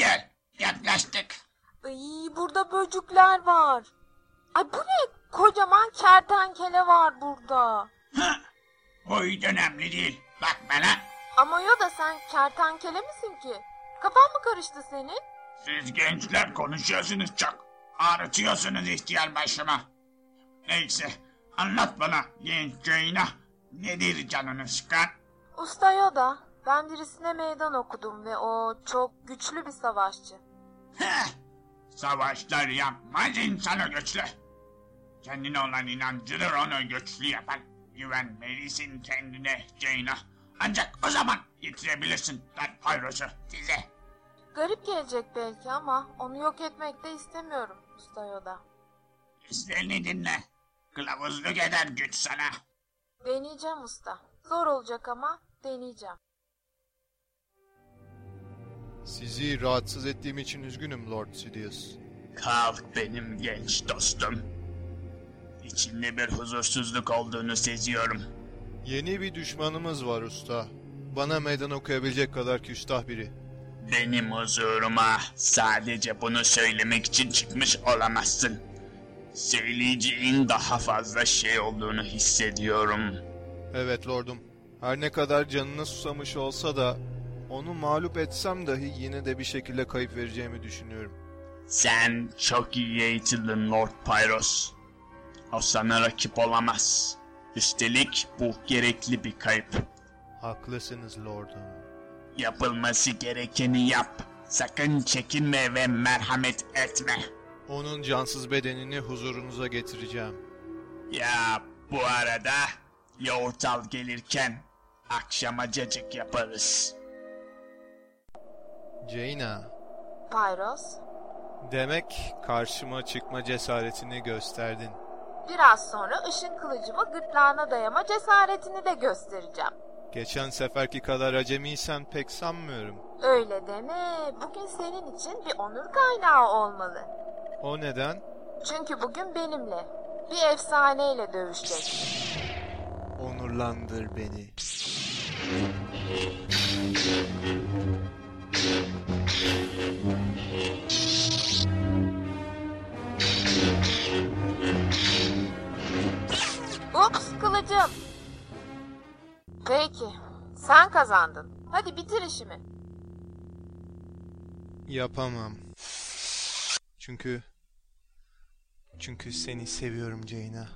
Gel yaklaştık. Ay burada böcükler var. Ay bu ne? Kocaman kertenkele var burada. O hiç önemli değil. Bak bana. Ama Yoda sen kertenkele misin ki? Kafan mı karıştı senin? Siz gençler konuşuyorsunuz çok. Ağrıtıyorsunuz ihtiyar başıma. Neyse anlat bana genç Jaina. Nedir canını sıkan? Usta Yoda, ben birisine meydan okudum ve o çok güçlü bir savaşçı. Heh, savaşlar yapmaz insanı güçlü. Kendine olan inancıdır onu güçlü yapan. Güvenmelisin kendine Jaina. Ancak o zaman yitirebilirsin Dark Pyros'u size. Garip gelecek belki ama onu yok etmek de istemiyorum Usta Yoda. Seslerini dinle. Kılavuzluk eder güç sana. Deneyeceğim usta. Zor olacak ama deneyeceğim. Sizi rahatsız ettiğim için üzgünüm Lord Sidious. Kalk benim genç dostum. İçinde bir huzursuzluk olduğunu seziyorum. Yeni bir düşmanımız var usta. Bana meydan okuyabilecek kadar küstah biri. Benim huzuruma sadece bunu söylemek için çıkmış olamazsın. Söyleyeceğin daha fazla şey olduğunu hissediyorum. Evet lordum. Her ne kadar canına susamış olsa da onu mağlup etsem dahi yine de bir şekilde kayıp vereceğimi düşünüyorum. Sen çok iyi eğitildin Lord Pyros. O sana rakip olamaz. Üstelik bu gerekli bir kayıp. Haklısınız lordum. Yapılması gerekeni yap. Sakın çekinme ve merhamet etme. Onun cansız bedenini huzurunuza getireceğim. Ya bu arada yoğurt al gelirken akşama cacık yaparız. Jaina, Pyros, demek karşıma çıkma cesaretini gösterdin. biraz sonra ışın kılıcımı gırtlağına dayama cesaretini de göstereceğim. Geçen seferki kadar acemiysen pek sanmıyorum. Öyle deme. Bugün senin için bir onur kaynağı olmalı. O neden? Çünkü bugün benimle bir efsaneyle dövüşecek. Onurlandır beni. Ups kılıcım. Peki. Sen kazandın. Hadi bitir işimi. Yapamam. Çünkü... Çünkü seni seviyorum Jaina.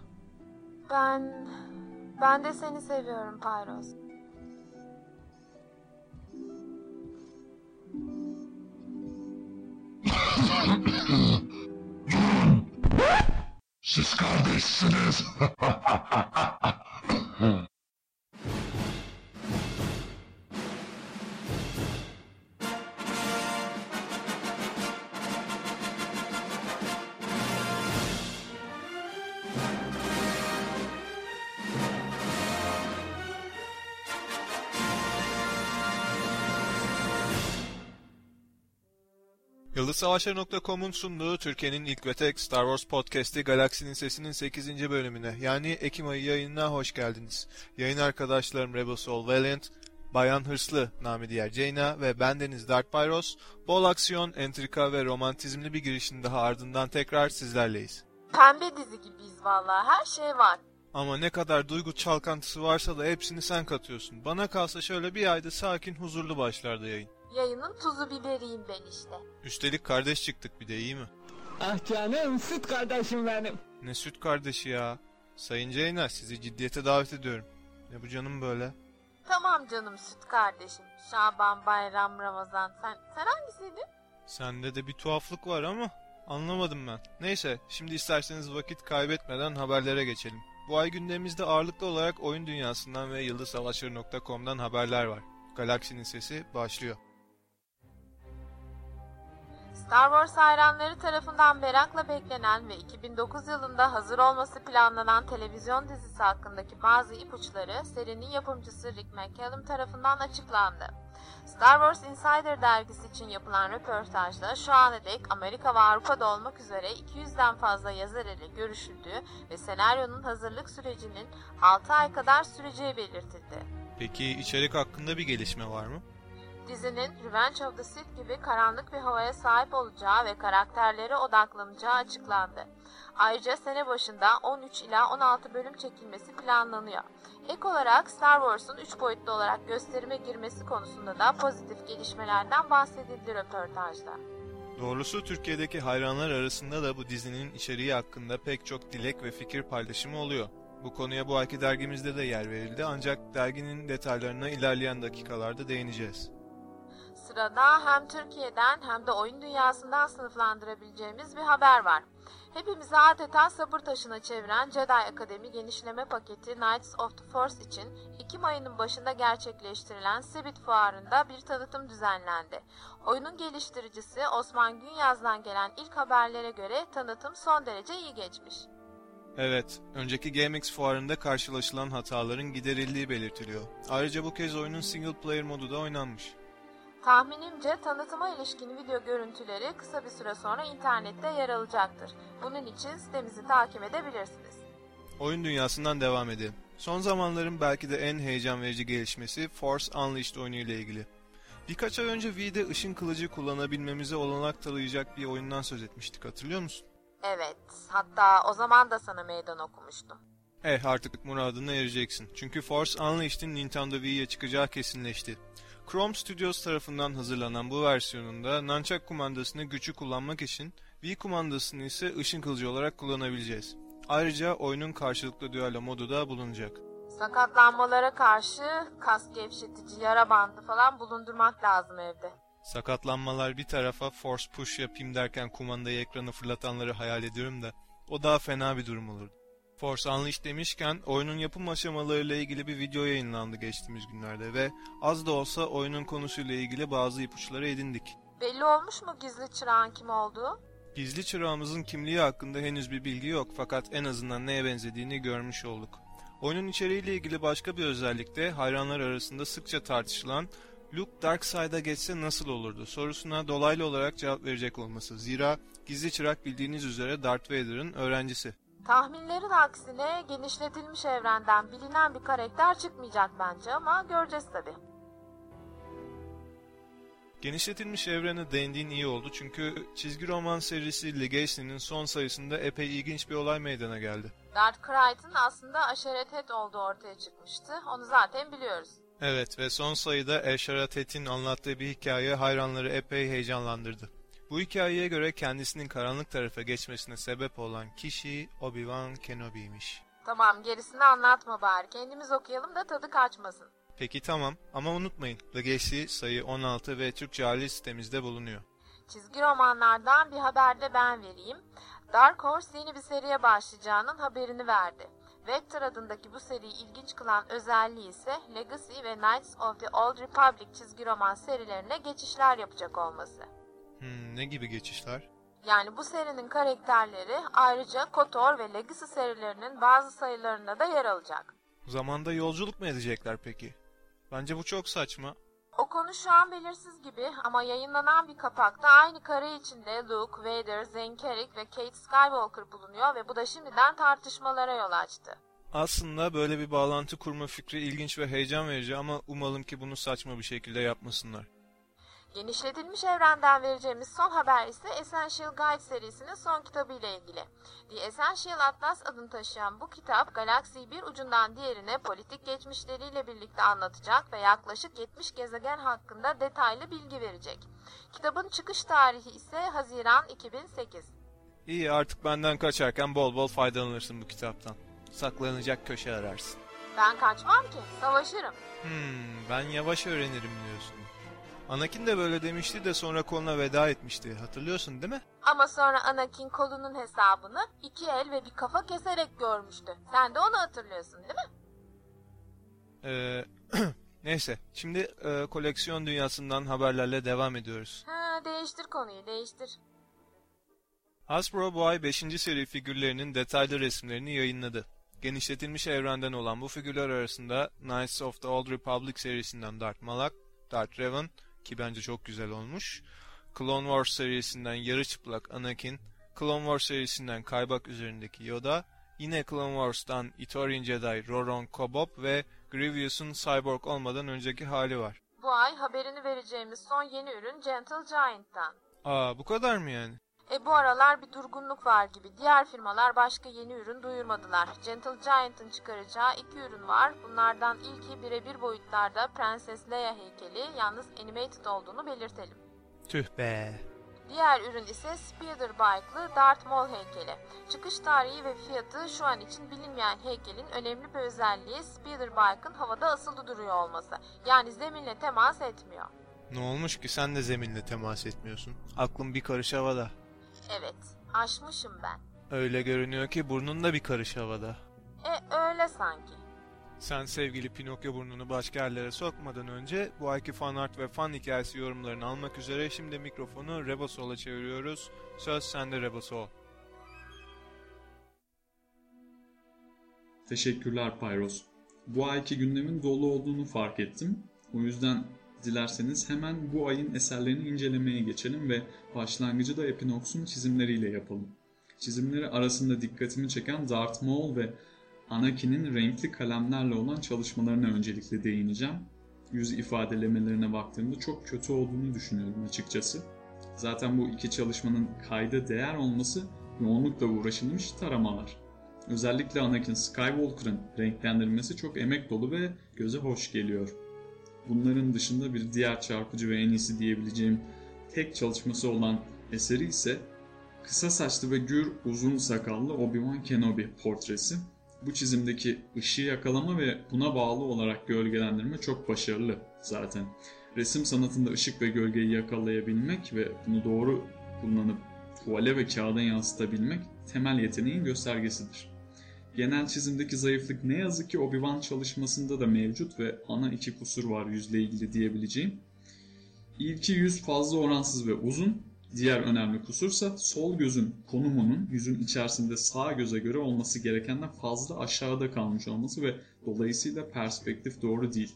Ben... Ben de seni seviyorum Pyros. Siz kardeşsiniz. Yıldızsavaşları.com'un sunduğu Türkiye'nin ilk ve tek Star Wars podcast'i Galaksinin Sesi'nin 8. bölümüne yani Ekim ayı yayınına hoş geldiniz. Yayın arkadaşlarım Rebel Soul Valiant, Bayan Hırslı, nami diğer Jaina ve bendeniz Dark Pyros, bol aksiyon, entrika ve romantizmli bir girişin daha ardından tekrar sizlerleyiz. Pembe dizi gibiyiz vallahi. Her şey var. Ama ne kadar duygu çalkantısı varsa da hepsini sen katıyorsun. Bana kalsa şöyle bir ayda sakin huzurlu başlardı yayın. Yayının tuzu biberiyim ben işte. Üstelik kardeş çıktık bir de iyi mi? Ah canım süt kardeşim benim. Ne süt kardeşi ya. Sayın Ceyna sizi ciddiyete davet ediyorum. Ne bu canım böyle? Tamam canım süt kardeşim. Şaban, Bayram, Ramazan. Sen, sen hangisiydin? Sende de bir tuhaflık var ama anlamadım ben. Neyse şimdi isterseniz vakit kaybetmeden haberlere geçelim. Bu ay gündemimizde ağırlıklı olarak oyun dünyasından ve yıldızsavaşları.com'dan haberler var. Galaksinin sesi başlıyor. Star Wars hayranları tarafından merakla beklenen ve 2009 yılında hazır olması planlanan televizyon dizisi hakkındaki bazı ipuçları serinin yapımcısı Rick McCallum tarafından açıklandı. Star Wars Insider dergisi için yapılan röportajda şu ana dek Amerika ve Avrupa'da olmak üzere 200'den fazla yazar ile görüşüldüğü ve senaryonun hazırlık sürecinin 6 ay kadar süreceği belirtildi. Peki içerik hakkında bir gelişme var mı? Dizinin Revenge of the Sith gibi karanlık bir havaya sahip olacağı ve karakterlere odaklanacağı açıklandı. Ayrıca sene başında 13 ila 16 bölüm çekilmesi planlanıyor. Ek olarak Star Wars'un 3 boyutlu olarak gösterime girmesi konusunda da pozitif gelişmelerden bahsedildi röportajda. Doğrusu Türkiye'deki hayranlar arasında da bu dizinin içeriği hakkında pek çok dilek ve fikir paylaşımı oluyor. Bu konuya bu ayki dergimizde de yer verildi ancak derginin detaylarına ilerleyen dakikalarda değineceğiz. Sırada hem Türkiye'den hem de oyun dünyasından sınıflandırabileceğimiz bir haber var. Hepimizi adeta sabır taşına çeviren Jedi Akademi genişleme paketi Knights of the Force için Ekim ayının başında gerçekleştirilen Sibit Fuarı'nda bir tanıtım düzenlendi. Oyunun geliştiricisi Osman Günyaz'dan gelen ilk haberlere göre tanıtım son derece iyi geçmiş. Evet, önceki GameX fuarında karşılaşılan hataların giderildiği belirtiliyor. Ayrıca bu kez oyunun single player modu da oynanmış. Tahminimce tanıtıma ilişkin video görüntüleri kısa bir süre sonra internette yer alacaktır. Bunun için sitemizi takip edebilirsiniz. Oyun dünyasından devam edelim. Son zamanların belki de en heyecan verici gelişmesi Force Unleashed oyunu ile ilgili. Birkaç ay önce Wii'de ışın kılıcı kullanabilmemize olanak tanıyacak bir oyundan söz etmiştik hatırlıyor musun? Evet, hatta o zaman da sana meydan okumuştum. Eh artık muradına ereceksin. Çünkü Force Unleashed'in Nintendo Wii'ye çıkacağı kesinleşti. Chrome Studios tarafından hazırlanan bu versiyonunda Nunchuck kumandasını gücü kullanmak için Wii kumandasını ise ışın kılıcı olarak kullanabileceğiz. Ayrıca oyunun karşılıklı düello modu da bulunacak. Sakatlanmalara karşı kas gevşetici, yara bandı falan bulundurmak lazım evde. Sakatlanmalar bir tarafa force push yapayım derken kumandayı ekrana fırlatanları hayal ediyorum da o daha fena bir durum olurdu. Force Unleashed demişken oyunun yapım aşamalarıyla ilgili bir video yayınlandı geçtiğimiz günlerde ve az da olsa oyunun konusuyla ilgili bazı ipuçları edindik. Belli olmuş mu gizli çırağın kim olduğu? Gizli çırağımızın kimliği hakkında henüz bir bilgi yok fakat en azından neye benzediğini görmüş olduk. Oyunun içeriğiyle ilgili başka bir özellik de hayranlar arasında sıkça tartışılan Luke Darkside'a geçse nasıl olurdu sorusuna dolaylı olarak cevap verecek olması. Zira gizli çırak bildiğiniz üzere Darth Vader'ın öğrencisi. Tahminlerin aksine genişletilmiş evrenden bilinen bir karakter çıkmayacak bence ama göreceğiz tabi. Genişletilmiş evrene değindiğin iyi oldu çünkü çizgi roman serisi Legacy'nin son sayısında epey ilginç bir olay meydana geldi. Darth Crichton aslında Aşeret olduğu ortaya çıkmıştı. Onu zaten biliyoruz. Evet ve son sayıda Eşaratet'in anlattığı bir hikaye hayranları epey heyecanlandırdı. Bu hikayeye göre kendisinin karanlık tarafa geçmesine sebep olan kişi Obi-Wan Kenobi'ymiş. Tamam gerisini anlatma bari. Kendimiz okuyalım da tadı kaçmasın. Peki tamam ama unutmayın Legacy sayı 16 ve Türkçe hali sitemizde bulunuyor. Çizgi romanlardan bir haber de ben vereyim. Dark Horse yeni bir seriye başlayacağının haberini verdi. Vector adındaki bu seriyi ilginç kılan özelliği ise Legacy ve Knights of the Old Republic çizgi roman serilerine geçişler yapacak olması. Hmm, ne gibi geçişler? Yani bu serinin karakterleri ayrıca KOTOR ve Legacy serilerinin bazı sayılarında da yer alacak. Zamanda yolculuk mu edecekler peki? Bence bu çok saçma. O konu şu an belirsiz gibi ama yayınlanan bir kapakta aynı kare içinde Luke, Vader, Zenkerik ve Kate Skywalker bulunuyor ve bu da şimdiden tartışmalara yol açtı. Aslında böyle bir bağlantı kurma fikri ilginç ve heyecan verici ama umalım ki bunu saçma bir şekilde yapmasınlar. Genişletilmiş evrenden vereceğimiz son haber ise Essential Guide serisinin son kitabı ile ilgili. The Essential Atlas adını taşıyan bu kitap galaksiyi bir ucundan diğerine politik geçmişleriyle birlikte anlatacak ve yaklaşık 70 gezegen hakkında detaylı bilgi verecek. Kitabın çıkış tarihi ise Haziran 2008. İyi artık benden kaçarken bol bol faydalanırsın bu kitaptan. Saklanacak köşe ararsın. Ben kaçmam ki, savaşırım. Hmm, ben yavaş öğrenirim diyorsun. Anakin de böyle demişti de sonra koluna veda etmişti. Hatırlıyorsun değil mi? Ama sonra Anakin kolunun hesabını iki el ve bir kafa keserek görmüştü. Sen de onu hatırlıyorsun değil mi? Ee, neyse. Şimdi e, koleksiyon dünyasından haberlerle devam ediyoruz. Ha, değiştir konuyu, değiştir. Hasbro bu ay 5. seri figürlerinin detaylı resimlerini yayınladı. Genişletilmiş evrenden olan bu figürler arasında Knights of the Old Republic serisinden Darth Malak, Darth Revan ki bence çok güzel olmuş. Clone Wars serisinden yarı çıplak Anakin, Clone Wars serisinden kaybak üzerindeki Yoda, yine Clone Wars'tan Ithorian Jedi Roron Kobop ve Grievous'un cyborg olmadan önceki hali var. Bu ay haberini vereceğimiz son yeni ürün Gentle Giant'tan. Aa bu kadar mı yani? E bu aralar bir durgunluk var gibi. Diğer firmalar başka yeni ürün duyurmadılar. Gentle Giant'ın çıkaracağı iki ürün var. Bunlardan ilki birebir boyutlarda Prenses Leia heykeli, yalnız animated olduğunu belirtelim. Tüh be. Diğer ürün ise Speeder Bike'lı Darth Maul heykeli. Çıkış tarihi ve fiyatı şu an için bilinmeyen heykelin önemli bir özelliği Speeder Bike'ın havada asılı duruyor olması. Yani zeminle temas etmiyor. Ne olmuş ki sen de zeminle temas etmiyorsun? Aklım bir karış havada. Evet, aşmışım ben. Öyle görünüyor ki burnun da bir karış havada. E öyle sanki. Sen sevgili Pinokyo burnunu başka yerlere sokmadan önce bu ayki fan art ve fan hikayesi yorumlarını almak üzere şimdi mikrofonu Rebosol'a çeviriyoruz. Söz sende Rebosol. Teşekkürler Pyros. Bu ayki gündemin dolu olduğunu fark ettim. O yüzden dilerseniz hemen bu ayın eserlerini incelemeye geçelim ve başlangıcı da Epinox'un çizimleriyle yapalım. Çizimleri arasında dikkatimi çeken Darth Maul ve Anakin'in renkli kalemlerle olan çalışmalarına öncelikle değineceğim. Yüz ifadelemelerine baktığımda çok kötü olduğunu düşünüyorum açıkçası. Zaten bu iki çalışmanın kayda değer olması yoğunlukla uğraşılmış taramalar. Özellikle Anakin Skywalker'ın renklendirilmesi çok emek dolu ve göze hoş geliyor. Bunların dışında bir diğer çarpıcı ve en iyisi diyebileceğim tek çalışması olan eseri ise kısa saçlı ve gür uzun sakallı Obi-Wan Kenobi portresi. Bu çizimdeki ışığı yakalama ve buna bağlı olarak gölgelendirme çok başarılı zaten. Resim sanatında ışık ve gölgeyi yakalayabilmek ve bunu doğru kullanıp tuvale ve kağıda yansıtabilmek temel yeteneğin göstergesidir. Genel çizimdeki zayıflık ne yazık ki Obi-Wan çalışmasında da mevcut ve ana iki kusur var yüzle ilgili diyebileceğim. İlki yüz fazla oransız ve uzun, diğer önemli kusursa sol gözün konumunun yüzün içerisinde sağ göze göre olması gerekenden fazla aşağıda kalmış olması ve dolayısıyla perspektif doğru değil.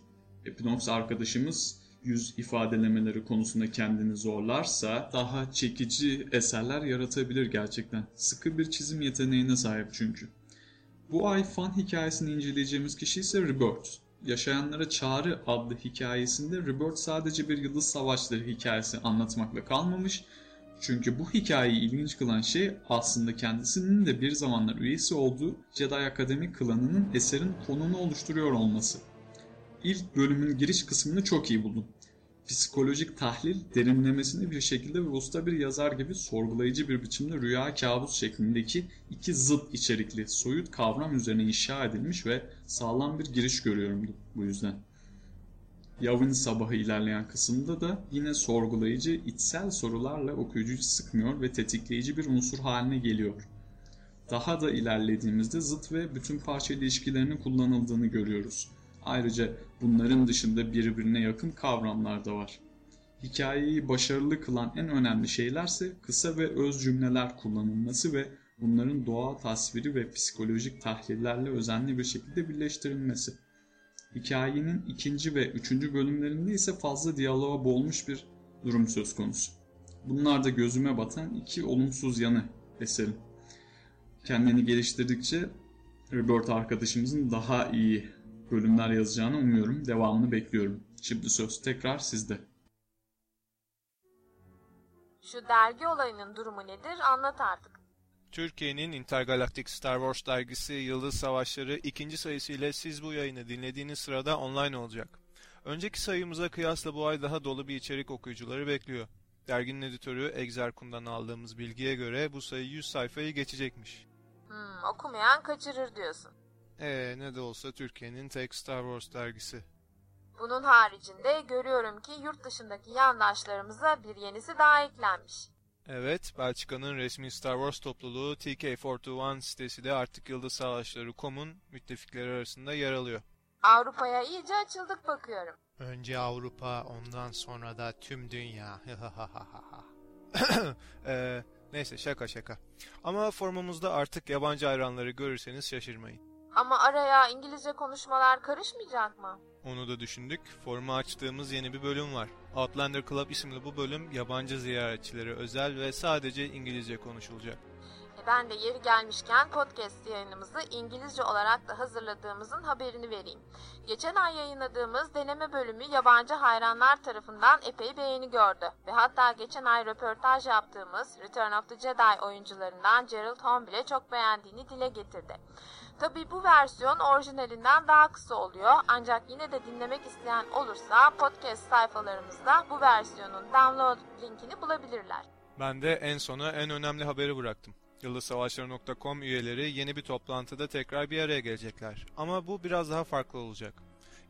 Epinox arkadaşımız yüz ifadelemeleri konusunda kendini zorlarsa daha çekici eserler yaratabilir gerçekten. Sıkı bir çizim yeteneğine sahip çünkü. Bu ay fan hikayesini inceleyeceğimiz kişi ise Rebirth. Yaşayanlara Çağrı adlı hikayesinde Rebirth sadece bir yıldız savaşları hikayesi anlatmakla kalmamış. Çünkü bu hikayeyi ilginç kılan şey aslında kendisinin de bir zamanlar üyesi olduğu Jedi Akademi klanının eserin konunu oluşturuyor olması. İlk bölümün giriş kısmını çok iyi buldum. Psikolojik tahlil derinlemesine bir şekilde ve usta bir yazar gibi sorgulayıcı bir biçimde rüya kabus şeklindeki iki zıt içerikli soyut kavram üzerine inşa edilmiş ve sağlam bir giriş görüyorum bu yüzden. Yavın sabahı ilerleyen kısımda da yine sorgulayıcı içsel sorularla okuyucuyu sıkmıyor ve tetikleyici bir unsur haline geliyor. Daha da ilerlediğimizde zıt ve bütün parça ilişkilerinin kullanıldığını görüyoruz. Ayrıca bunların dışında birbirine yakın kavramlar da var. Hikayeyi başarılı kılan en önemli şeylerse kısa ve öz cümleler kullanılması ve bunların doğa tasviri ve psikolojik tahlillerle özenli bir şekilde birleştirilmesi. Hikayenin ikinci ve üçüncü bölümlerinde ise fazla diyaloğa boğulmuş bir durum söz konusu. Bunlar da gözüme batan iki olumsuz yanı eserin. Kendini geliştirdikçe Rebirth arkadaşımızın daha iyi bölümler yazacağını umuyorum. Devamını bekliyorum. Şimdi söz tekrar sizde. Şu dergi olayının durumu nedir anlat artık. Türkiye'nin Intergalactic Star Wars dergisi Yıldız Savaşları ikinci sayısıyla siz bu yayını dinlediğiniz sırada online olacak. Önceki sayımıza kıyasla bu ay daha dolu bir içerik okuyucuları bekliyor. Derginin editörü Exarkun'dan aldığımız bilgiye göre bu sayı 100 sayfayı geçecekmiş. Hmm, okumayan kaçırır diyorsun. Ee ne de olsa Türkiye'nin tek Star Wars dergisi. Bunun haricinde görüyorum ki yurt dışındaki yandaşlarımıza bir yenisi daha eklenmiş. Evet, Belçika'nın resmi Star Wars topluluğu TK421 sitesi de artık Yıldız Savaşları.com'un müttefikleri arasında yer alıyor. Avrupa'ya iyice açıldık bakıyorum. Önce Avrupa, ondan sonra da tüm dünya. ee, neyse şaka şaka. Ama forumumuzda artık yabancı hayranları görürseniz şaşırmayın. Ama araya İngilizce konuşmalar karışmayacak mı? Onu da düşündük. Formu açtığımız yeni bir bölüm var. Outlander Club isimli bu bölüm yabancı ziyaretçilere özel ve sadece İngilizce konuşulacak. E ben de yeri gelmişken podcast yayınımızı İngilizce olarak da hazırladığımızın haberini vereyim. Geçen ay yayınladığımız deneme bölümü yabancı hayranlar tarafından epey beğeni gördü. Ve hatta geçen ay röportaj yaptığımız Return of the Jedi oyuncularından Gerald Home bile çok beğendiğini dile getirdi. Tabi bu versiyon orijinalinden daha kısa oluyor ancak yine de dinlemek isteyen olursa podcast sayfalarımızda bu versiyonun download linkini bulabilirler. Ben de en sona en önemli haberi bıraktım. Yıldızsavaşları.com üyeleri yeni bir toplantıda tekrar bir araya gelecekler. Ama bu biraz daha farklı olacak.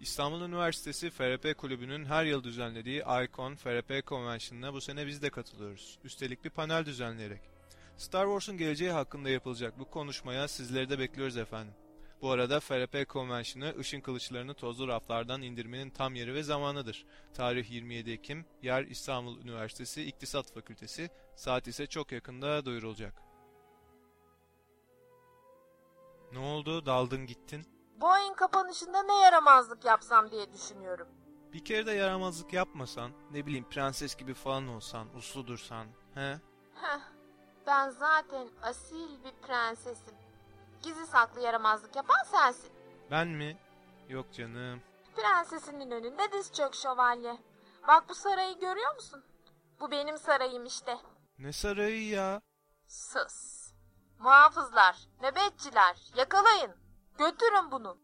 İstanbul Üniversitesi FRP Kulübü'nün her yıl düzenlediği ICON FRP Convention'ına bu sene biz de katılıyoruz. Üstelik bir panel düzenleyerek. Star Wars'un geleceği hakkında yapılacak bu konuşmaya sizleri de bekliyoruz efendim. Bu arada FRP Convention'ı ışın kılıçlarını tozlu raflardan indirmenin tam yeri ve zamanıdır. Tarih 27 Ekim, yer İstanbul Üniversitesi İktisat Fakültesi, saat ise çok yakında duyurulacak. Ne oldu? Daldın gittin. Bu ayın kapanışında ne yaramazlık yapsam diye düşünüyorum. Bir kere de yaramazlık yapmasan, ne bileyim prenses gibi falan olsan, uslu dursan, he? Heh, ben zaten asil bir prensesim. Gizli saklı yaramazlık yapan sensin. Ben mi? Yok canım. Prensesinin önünde diz çök şövalye. Bak bu sarayı görüyor musun? Bu benim sarayım işte. Ne sarayı ya? Sus. Muhafızlar, nöbetçiler, yakalayın. Götürün bunu.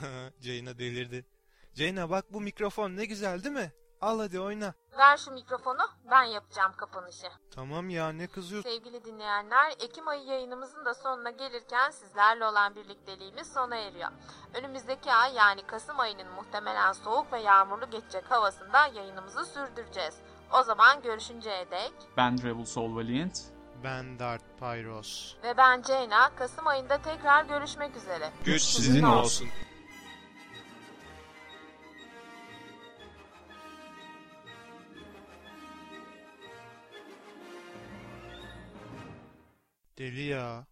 Ceyna delirdi. Ceyna bak bu mikrofon ne güzel değil mi? Al hadi oyna. Ver şu mikrofonu, ben yapacağım kapanışı. Tamam ya ne kızıyorsun? Sevgili dinleyenler, Ekim ayı yayınımızın da sonuna gelirken sizlerle olan birlikteliğimiz sona eriyor. Önümüzdeki ay yani Kasım ayının muhtemelen soğuk ve yağmurlu geçecek havasında yayınımızı sürdüreceğiz. O zaman görüşünceye dek Ben Rebel Soul Valiant. Ben Dart Pyros. ve ben Ceyna Kasım ayında tekrar görüşmek üzere. Güç sizin olsun. olsun. Deli ya.